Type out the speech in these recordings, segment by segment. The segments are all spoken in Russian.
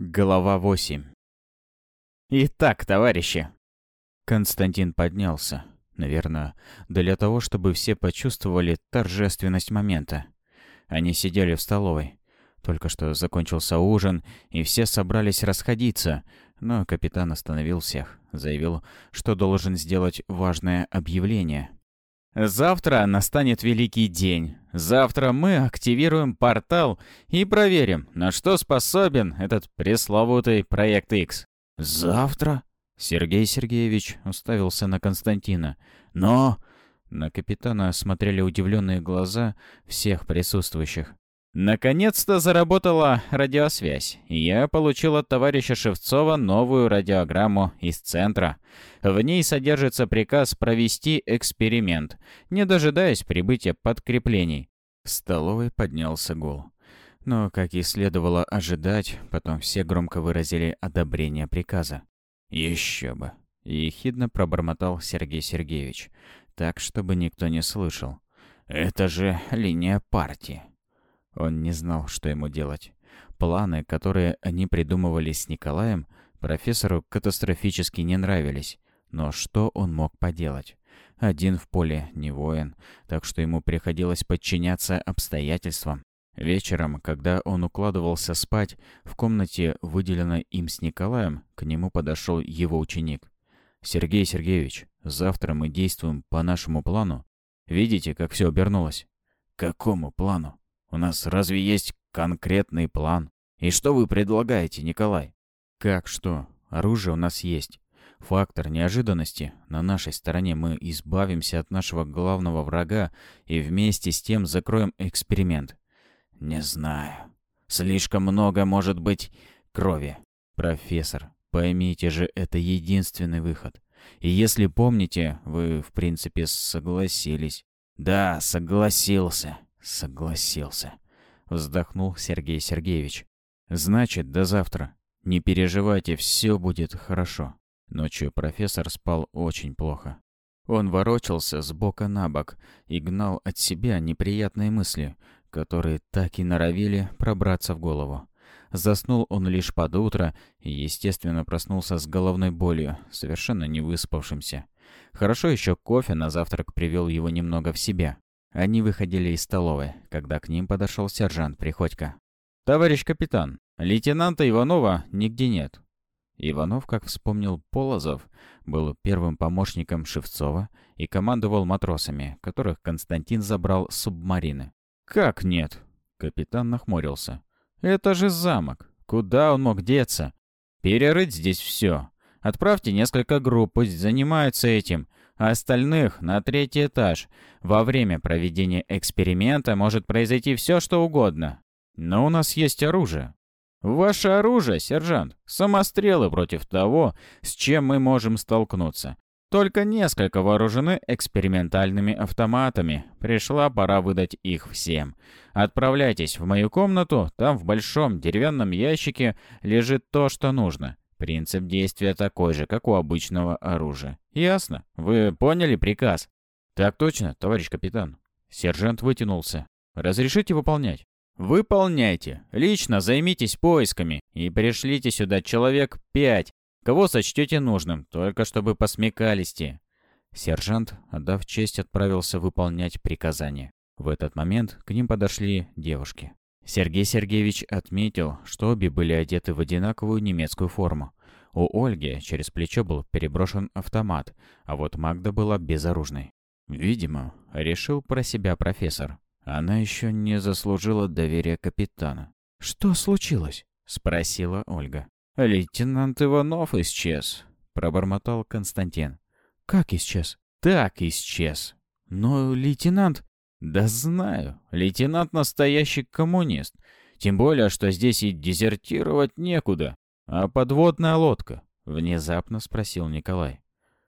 Глава 8 «Итак, товарищи!» Константин поднялся. Наверное, для того, чтобы все почувствовали торжественность момента. Они сидели в столовой. Только что закончился ужин, и все собрались расходиться, но капитан остановил всех, заявил, что должен сделать важное объявление. Завтра настанет великий день. Завтра мы активируем портал и проверим, на что способен этот пресловутый проект X. Завтра? Сергей Сергеевич уставился на Константина. Но... На капитана смотрели удивленные глаза всех присутствующих. Наконец-то заработала радиосвязь, я получил от товарища Шевцова новую радиограмму из центра. В ней содержится приказ провести эксперимент, не дожидаясь прибытия подкреплений. В столовой поднялся гул. Но, как и следовало ожидать, потом все громко выразили одобрение приказа. «Еще бы!» — ехидно пробормотал Сергей Сергеевич, так, чтобы никто не слышал. «Это же линия партии!» Он не знал, что ему делать. Планы, которые они придумывали с Николаем, профессору катастрофически не нравились. Но что он мог поделать? Один в поле не воин, так что ему приходилось подчиняться обстоятельствам. Вечером, когда он укладывался спать, в комнате, выделенной им с Николаем, к нему подошел его ученик. «Сергей Сергеевич, завтра мы действуем по нашему плану. Видите, как все обернулось?» «Какому плану?» У нас разве есть конкретный план? И что вы предлагаете, Николай? Как что? Оружие у нас есть. Фактор неожиданности. На нашей стороне мы избавимся от нашего главного врага и вместе с тем закроем эксперимент. Не знаю. Слишком много может быть крови. Профессор, поймите же, это единственный выход. И если помните, вы, в принципе, согласились. Да, согласился. Согласился. Вздохнул Сергей Сергеевич. Значит, до завтра. Не переживайте, все будет хорошо. Ночью профессор спал очень плохо. Он ворочался с бока на бок и гнал от себя неприятные мысли, которые так и норовили пробраться в голову. Заснул он лишь под утро и, естественно, проснулся с головной болью, совершенно не выспавшимся. Хорошо еще кофе на завтрак привел его немного в себя. Они выходили из столовой, когда к ним подошел сержант Приходько. «Товарищ капитан, лейтенанта Иванова нигде нет». Иванов, как вспомнил Полозов, был первым помощником Шевцова и командовал матросами, которых Константин забрал с субмарины. «Как нет?» Капитан нахмурился. «Это же замок. Куда он мог деться? Перерыть здесь все. Отправьте несколько групп, пусть занимаются этим а остальных на третий этаж. Во время проведения эксперимента может произойти все, что угодно. Но у нас есть оружие. Ваше оружие, сержант, самострелы против того, с чем мы можем столкнуться. Только несколько вооружены экспериментальными автоматами. Пришла пора выдать их всем. Отправляйтесь в мою комнату, там в большом деревянном ящике лежит то, что нужно. Принцип действия такой же, как у обычного оружия. Ясно? Вы поняли приказ? Так точно, товарищ капитан. Сержант вытянулся. Разрешите выполнять? Выполняйте. Лично займитесь поисками и пришлите сюда человек пять, кого сочтете нужным, только чтобы посмекались те. Сержант, отдав честь, отправился выполнять приказание. В этот момент к ним подошли девушки. Сергей Сергеевич отметил, что обе были одеты в одинаковую немецкую форму. У Ольги через плечо был переброшен автомат, а вот Магда была безоружной. Видимо, решил про себя профессор. Она еще не заслужила доверия капитана. «Что случилось?» — спросила Ольга. «Лейтенант Иванов исчез», — пробормотал Константин. «Как исчез?» «Так исчез». «Но лейтенант...» «Да знаю. Лейтенант настоящий коммунист. Тем более, что здесь и дезертировать некуда. А подводная лодка?» — внезапно спросил Николай.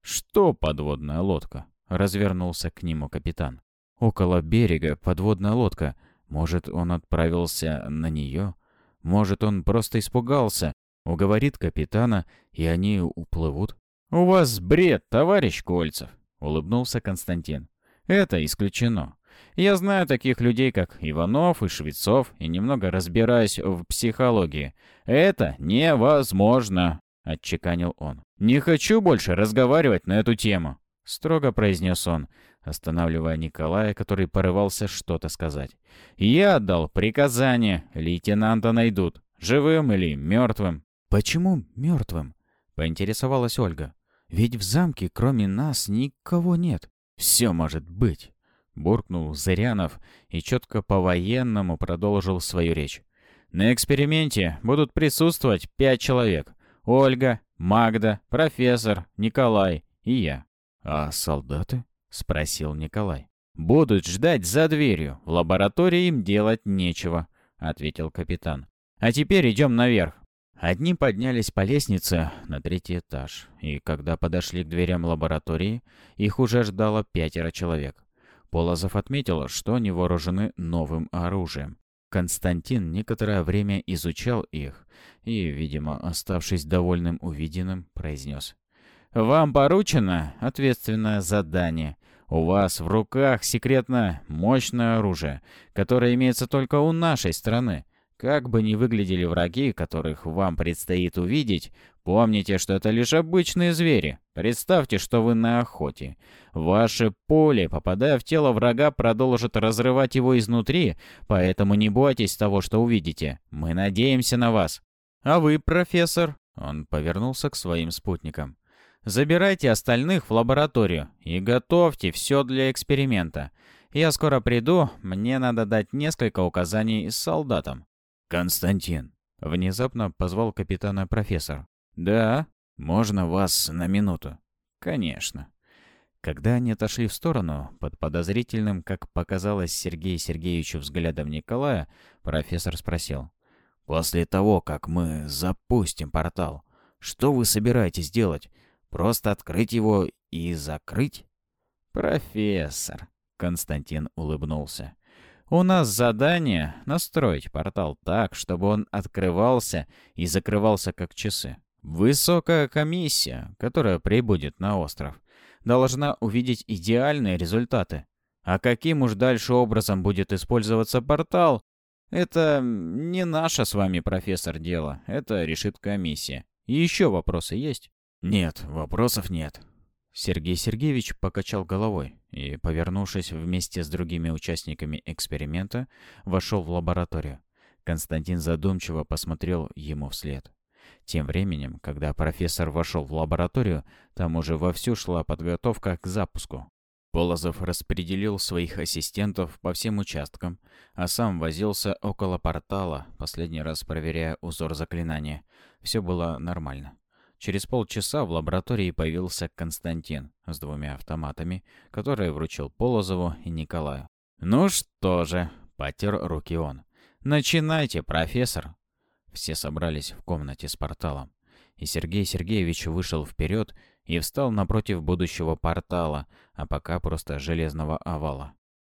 «Что подводная лодка?» — развернулся к нему капитан. «Около берега подводная лодка. Может, он отправился на нее? Может, он просто испугался, уговорит капитана, и они уплывут?» «У вас бред, товарищ Кольцев!» — улыбнулся Константин. «Это исключено. Я знаю таких людей, как Иванов и Швецов, и немного разбираюсь в психологии. Это невозможно, отчеканил он. Не хочу больше разговаривать на эту тему, строго произнес он, останавливая Николая, который порывался что-то сказать. Я отдал приказание, лейтенанта найдут, живым или мертвым. Почему мертвым? поинтересовалась Ольга. Ведь в замке кроме нас никого нет. Все может быть. Буркнул Зырянов и четко по-военному продолжил свою речь. На эксперименте будут присутствовать пять человек. Ольга, Магда, профессор, Николай и я. «А солдаты?» — спросил Николай. «Будут ждать за дверью. В лаборатории им делать нечего», — ответил капитан. «А теперь идем наверх. Одни поднялись по лестнице на третий этаж, и когда подошли к дверям лаборатории, их уже ждало пятеро человек. Полозов отметил, что они вооружены новым оружием. Константин некоторое время изучал их и, видимо, оставшись довольным увиденным, произнес. «Вам поручено ответственное задание. У вас в руках секретно мощное оружие, которое имеется только у нашей страны. Как бы ни выглядели враги, которых вам предстоит увидеть, помните, что это лишь обычные звери. Представьте, что вы на охоте. Ваше поле, попадая в тело врага, продолжит разрывать его изнутри, поэтому не бойтесь того, что увидите. Мы надеемся на вас. А вы, профессор, он повернулся к своим спутникам. Забирайте остальных в лабораторию и готовьте все для эксперимента. Я скоро приду, мне надо дать несколько указаний солдатам. «Константин!» — внезапно позвал капитана профессор. «Да? Можно вас на минуту?» «Конечно». Когда они отошли в сторону, под подозрительным, как показалось Сергею Сергеевичу взглядом Николая, профессор спросил. «После того, как мы запустим портал, что вы собираетесь делать? Просто открыть его и закрыть?» «Профессор», — Константин улыбнулся. У нас задание — настроить портал так, чтобы он открывался и закрывался как часы. Высокая комиссия, которая прибудет на остров, должна увидеть идеальные результаты. А каким уж дальше образом будет использоваться портал, это не наше с вами, профессор, дело. Это решит комиссия. Еще вопросы есть? Нет, вопросов нет. Сергей Сергеевич покачал головой и, повернувшись вместе с другими участниками эксперимента, вошел в лабораторию. Константин задумчиво посмотрел ему вслед. Тем временем, когда профессор вошел в лабораторию, там уже вовсю шла подготовка к запуску. Полозов распределил своих ассистентов по всем участкам, а сам возился около портала, последний раз проверяя узор заклинания. Все было нормально. Через полчаса в лаборатории появился Константин с двумя автоматами, которые вручил Полозову и Николаю. «Ну что же», — потер руки он. «Начинайте, профессор». Все собрались в комнате с порталом. И Сергей Сергеевич вышел вперед и встал напротив будущего портала, а пока просто железного овала.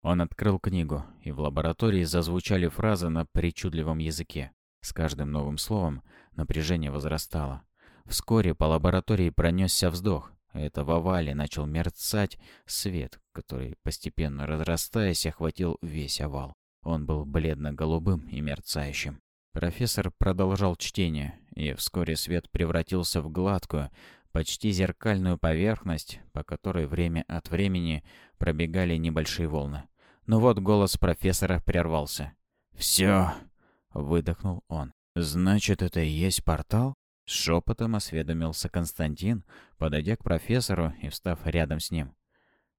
Он открыл книгу, и в лаборатории зазвучали фразы на причудливом языке. С каждым новым словом напряжение возрастало. Вскоре по лаборатории пронесся вздох. Это в овале начал мерцать свет, который, постепенно разрастаясь, охватил весь овал. Он был бледно-голубым и мерцающим. Профессор продолжал чтение, и вскоре свет превратился в гладкую, почти зеркальную поверхность, по которой время от времени пробегали небольшие волны. Но вот голос профессора прервался. «Все!» — выдохнул он. «Значит, это и есть портал?» Шепотом осведомился Константин, подойдя к профессору и встав рядом с ним.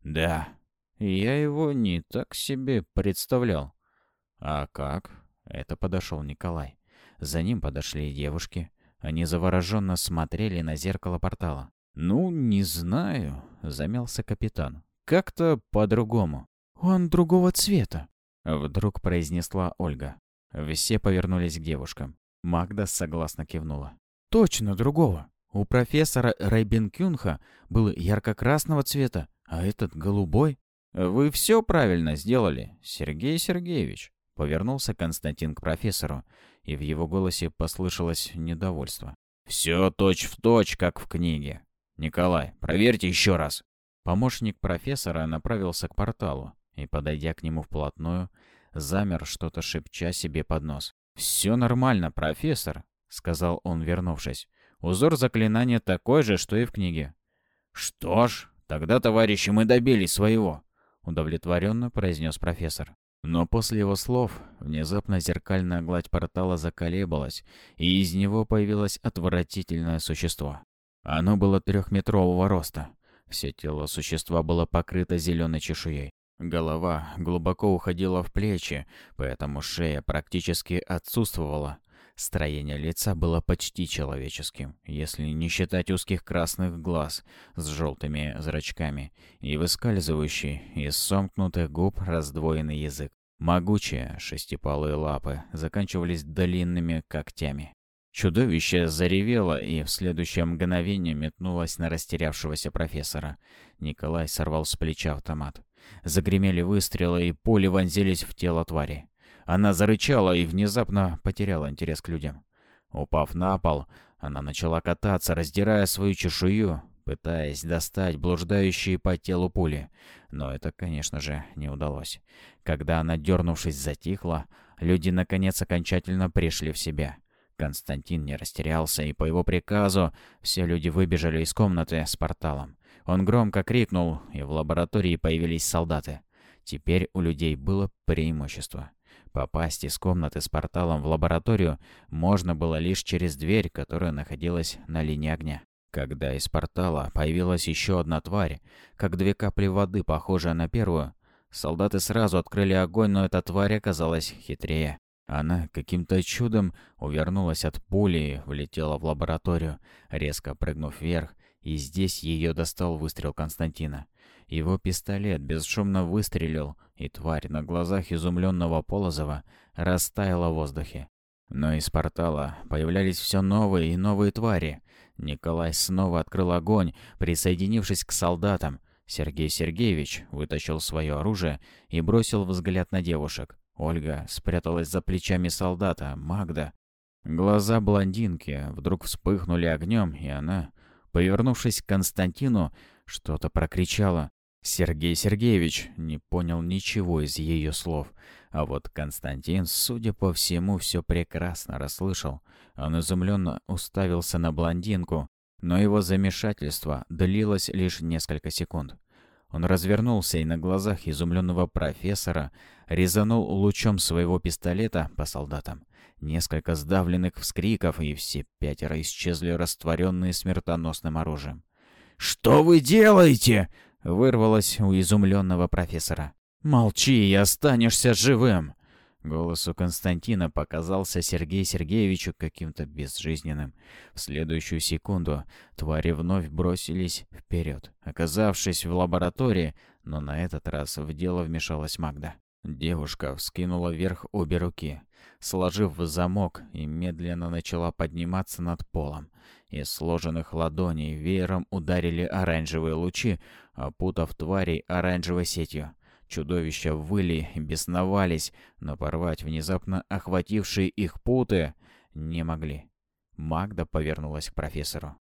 «Да, я его не так себе представлял». «А как?» — это подошел Николай. За ним подошли девушки. Они завороженно смотрели на зеркало портала. «Ну, не знаю», — замялся капитан. «Как-то по-другому». «Он другого цвета», — вдруг произнесла Ольга. Все повернулись к девушкам. Магда согласно кивнула. Точно другого. У профессора Райбенкюнха был ярко-красного цвета, а этот голубой. Вы все правильно сделали, Сергей Сергеевич. Повернулся Константин к профессору, и в его голосе послышалось недовольство. «Все точь-в-точь, как в книге. Николай, проверьте еще раз». Помощник профессора направился к порталу, и, подойдя к нему вплотную, замер, что-то шепча себе под нос. «Все нормально, профессор», — сказал он, вернувшись. «Узор заклинания такой же, что и в книге». «Что ж, тогда, товарищи, мы добились своего», — удовлетворенно произнес профессор. Но после его слов внезапно зеркальная гладь портала заколебалась, и из него появилось отвратительное существо. Оно было трехметрового роста. Все тело существа было покрыто зеленой чешуей. Голова глубоко уходила в плечи, поэтому шея практически отсутствовала. Строение лица было почти человеческим, если не считать узких красных глаз с желтыми зрачками и выскальзывающий из сомкнутых губ раздвоенный язык. Могучие шестипалые лапы заканчивались длинными когтями. Чудовище заревело и в следующее мгновение метнулось на растерявшегося профессора. Николай сорвал с плеча автомат. Загремели выстрелы, и пули вонзились в тело твари. Она зарычала и внезапно потеряла интерес к людям. Упав на пол, она начала кататься, раздирая свою чешую, пытаясь достать блуждающие по телу пули. Но это, конечно же, не удалось. Когда она, дернувшись, затихла, люди, наконец, окончательно пришли в себя. Константин не растерялся, и по его приказу все люди выбежали из комнаты с порталом. Он громко крикнул, и в лаборатории появились солдаты. Теперь у людей было преимущество. Попасть из комнаты с порталом в лабораторию можно было лишь через дверь, которая находилась на линии огня. Когда из портала появилась еще одна тварь, как две капли воды, похожая на первую, солдаты сразу открыли огонь, но эта тварь оказалась хитрее. Она каким-то чудом увернулась от пули и влетела в лабораторию, резко прыгнув вверх, и здесь ее достал выстрел Константина. Его пистолет бесшумно выстрелил, и тварь на глазах изумленного Полозова растаяла в воздухе. Но из портала появлялись все новые и новые твари. Николай снова открыл огонь, присоединившись к солдатам. Сергей Сергеевич вытащил свое оружие и бросил взгляд на девушек. Ольга спряталась за плечами солдата, Магда. Глаза блондинки вдруг вспыхнули огнем, и она Повернувшись к Константину, что-то прокричала. Сергей Сергеевич не понял ничего из ее слов, а вот Константин, судя по всему, все прекрасно расслышал. Он изумленно уставился на блондинку, но его замешательство длилось лишь несколько секунд. Он развернулся и на глазах изумленного профессора резанул лучом своего пистолета по солдатам. Несколько сдавленных вскриков, и все пятеро исчезли, растворенные смертоносным оружием. «Что вы делаете?» — вырвалось у изумленного профессора. «Молчи, и останешься живым!» Голос у Константина показался Сергею Сергеевичу каким-то безжизненным. В следующую секунду твари вновь бросились вперед, оказавшись в лаборатории, но на этот раз в дело вмешалась Магда. Девушка вскинула вверх обе руки, сложив в замок, и медленно начала подниматься над полом. Из сложенных ладоней веером ударили оранжевые лучи, опутав тварей оранжевой сетью. Чудовища выли, бесновались, но порвать внезапно охватившие их путы не могли. Магда повернулась к профессору.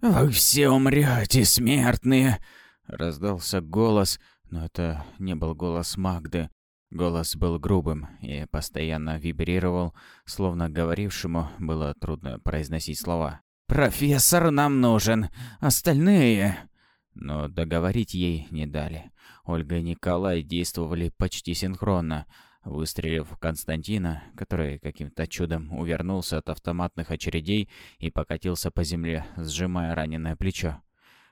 «Вы все умрете, смертные!» — раздался голос, но это не был голос Магды. Голос был грубым и постоянно вибрировал, словно говорившему было трудно произносить слова. «Профессор нам нужен, остальные...» Но договорить ей не дали. Ольга и Николай действовали почти синхронно, выстрелив в Константина, который каким-то чудом увернулся от автоматных очередей и покатился по земле, сжимая раненое плечо.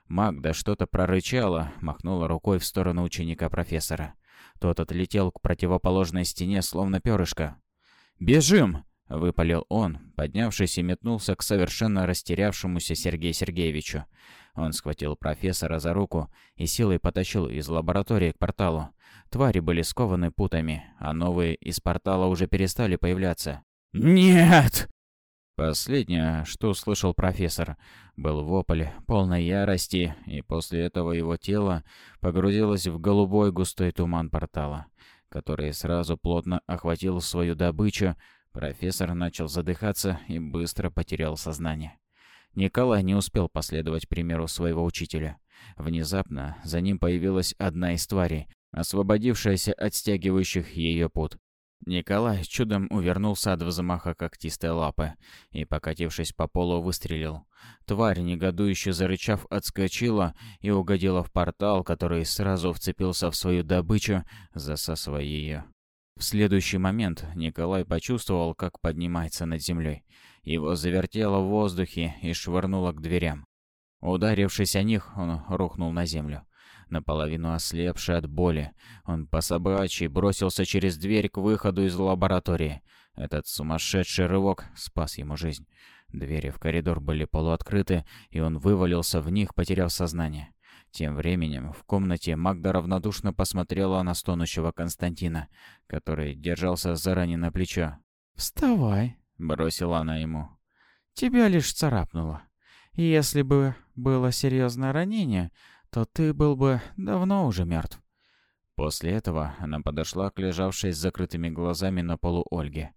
Магда что-то прорычала, махнула рукой в сторону ученика профессора. Тот отлетел к противоположной стене, словно перышко. «Бежим!» — выпалил он, поднявшись и метнулся к совершенно растерявшемуся Сергею Сергеевичу. Он схватил профессора за руку и силой потащил из лаборатории к порталу. Твари были скованы путами, а новые из портала уже перестали появляться. «Нет!» Последнее, что услышал профессор, был вопль полной ярости, и после этого его тело погрузилось в голубой густой туман портала, который сразу плотно охватил свою добычу. Профессор начал задыхаться и быстро потерял сознание. Николай не успел последовать примеру своего учителя. Внезапно за ним появилась одна из тварей, освободившаяся от стягивающих ее пут. Николай чудом увернулся от взмаха когтистой лапы и, покатившись по полу, выстрелил. Тварь, негодующе зарычав, отскочила и угодила в портал, который сразу вцепился в свою добычу, засасывая ее. В следующий момент Николай почувствовал, как поднимается над землей. Его завертело в воздухе и швырнуло к дверям. Ударившись о них, он рухнул на землю. Наполовину ослепший от боли, он по собачьи бросился через дверь к выходу из лаборатории. Этот сумасшедший рывок спас ему жизнь. Двери в коридор были полуоткрыты, и он вывалился в них, потеряв сознание. Тем временем в комнате Магда равнодушно посмотрела на стонущего Константина, который держался за раненое плечо. «Вставай», — бросила она ему. «Тебя лишь царапнуло. Если бы было серьезное ранение, то ты был бы давно уже мертв». После этого она подошла к лежавшей с закрытыми глазами на полу Ольге.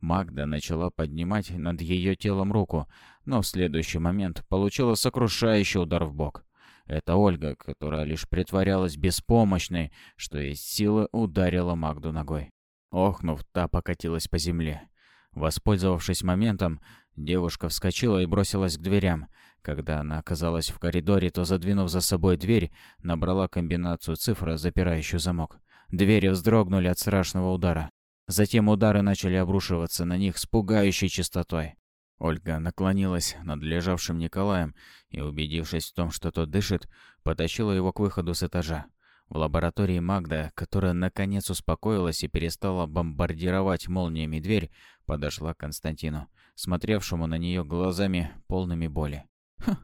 Магда начала поднимать над ее телом руку, но в следующий момент получила сокрушающий удар в бок. Это Ольга, которая лишь притворялась беспомощной, что из силы ударила Магду ногой. Охнув, та покатилась по земле. Воспользовавшись моментом, девушка вскочила и бросилась к дверям. Когда она оказалась в коридоре, то, задвинув за собой дверь, набрала комбинацию цифр, запирающую замок. Двери вздрогнули от страшного удара. Затем удары начали обрушиваться на них с пугающей частотой. Ольга наклонилась над лежавшим Николаем и, убедившись в том, что тот дышит, потащила его к выходу с этажа. В лаборатории Магда, которая наконец успокоилась и перестала бомбардировать молниями дверь, подошла к Константину, смотревшему на нее глазами полными боли. «Хм,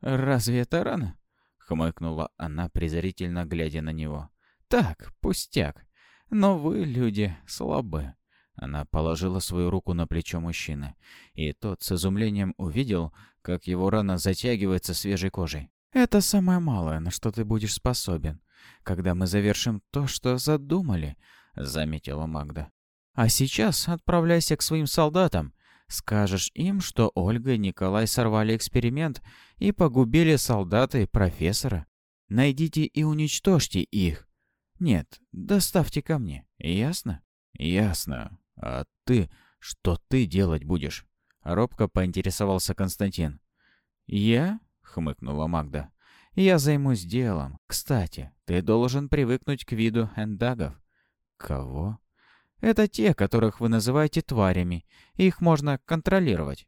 разве это рано?» — хмыкнула она, презрительно глядя на него. «Так, пустяк. Но вы, люди, слабы. Она положила свою руку на плечо мужчины, и тот с изумлением увидел, как его рана затягивается свежей кожей. «Это самое малое, на что ты будешь способен, когда мы завершим то, что задумали», — заметила Магда. «А сейчас отправляйся к своим солдатам. Скажешь им, что Ольга и Николай сорвали эксперимент и погубили солдата и профессора. Найдите и уничтожьте их. Нет, доставьте ко мне, ясно?» «Ясно», «А ты? Что ты делать будешь?» Робко поинтересовался Константин. «Я?» — хмыкнула Магда. «Я займусь делом. Кстати, ты должен привыкнуть к виду эндагов». «Кого?» «Это те, которых вы называете тварями. Их можно контролировать».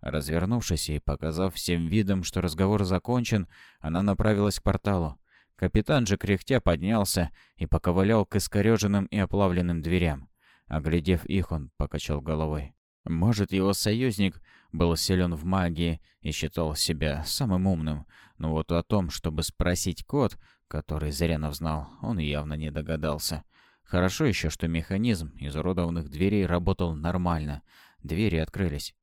Развернувшись и показав всем видом, что разговор закончен, она направилась к порталу. Капитан же кряхтя поднялся и поковылял к искореженным и оплавленным дверям. Оглядев их, он покачал головой. Может, его союзник был силен в магии и считал себя самым умным, но вот о том, чтобы спросить код, который Зырянов знал, он явно не догадался. Хорошо еще, что механизм изуродованных дверей работал нормально. Двери открылись.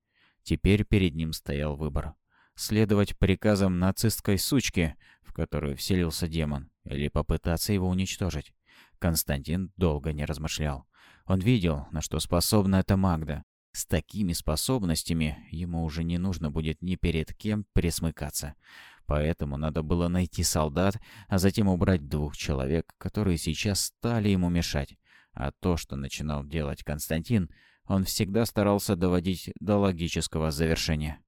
Теперь перед ним стоял выбор. Следовать приказам нацистской сучки, в которую вселился демон, или попытаться его уничтожить. Константин долго не размышлял. Он видел, на что способна эта Магда. С такими способностями ему уже не нужно будет ни перед кем присмыкаться. Поэтому надо было найти солдат, а затем убрать двух человек, которые сейчас стали ему мешать. А то, что начинал делать Константин, он всегда старался доводить до логического завершения.